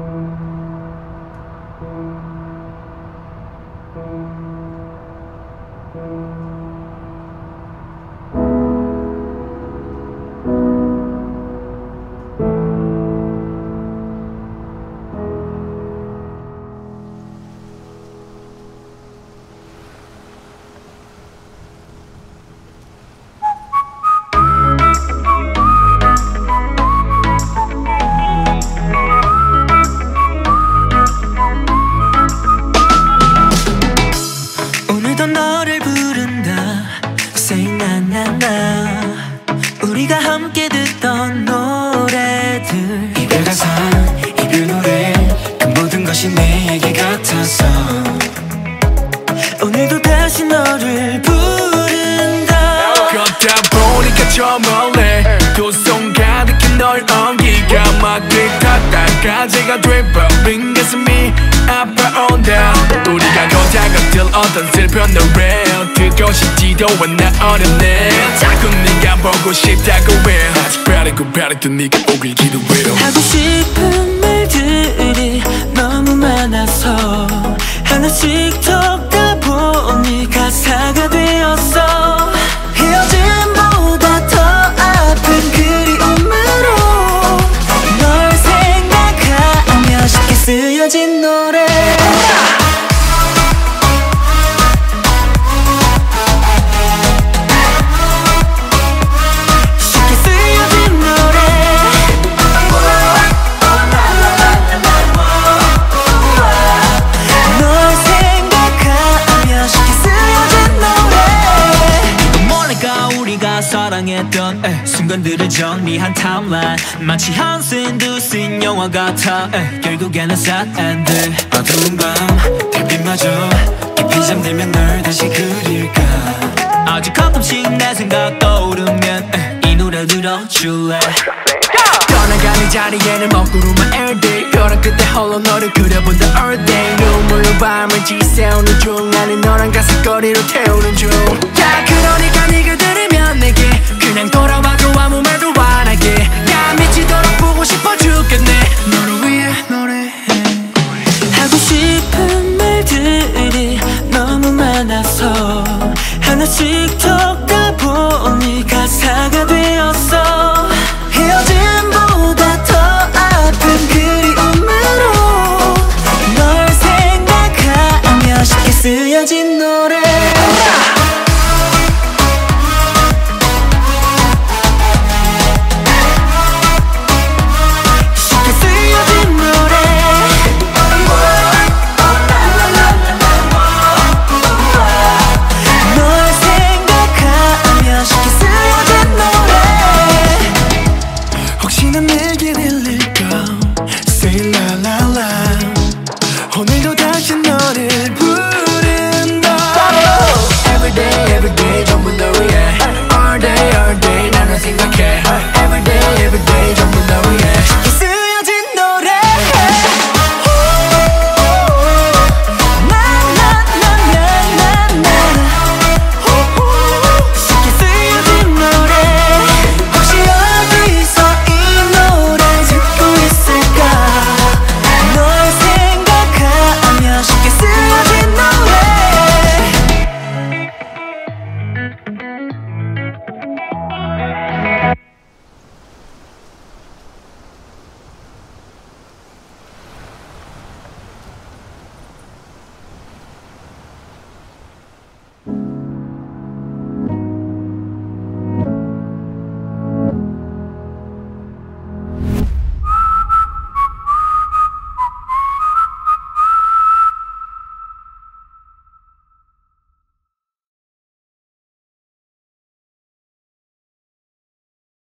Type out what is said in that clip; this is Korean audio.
오 너를 부른다. Say 나나나 우리가 함께 듣던 노래들. 이별 가사 이별 노래 그 모든 것이 내 얘기 같아서. 오늘도 다시 너를 부른다. 걷다 보니까 저 멀리 두손 가득히 널 엉기가 막 들떴다가 제가 돼버 들 어떤 슬픈 노래 싶지도 않아 어렵네. 자꾸 네가 보고 싶다고 해. 아직 바라고 바랬던 네가 오길 기도해요. 하고 싶은 말들이 너무 많아서 하나씩 사랑했던 에, 순간들을 정리한 타임라인 마치 한씬 두씬 영화 같아 에, 결국에는 sad end 어두운 밤. 달빛마저 깊이 잠들면 널 다시 그릴까? 아주 가끔씩 내 생각 떠오르면 에, 이 노래 들어줄래? 떠나가는 자리에는 먹구름만 everyday 벼랑 끝에 홀로 너를 그려본다 all day. 눈물로 밤을 지새우는 중 나는 너랑 가슴거리로 태우는 중야 그런 그냥 돌아와도 아무 말도 안 하게. 야 미치도록 보고 싶어 죽겠네. 너를 위해 노래해. 하고 싶은 말들이 너무 많아서 하나씩 적다 보니 가사가 돼.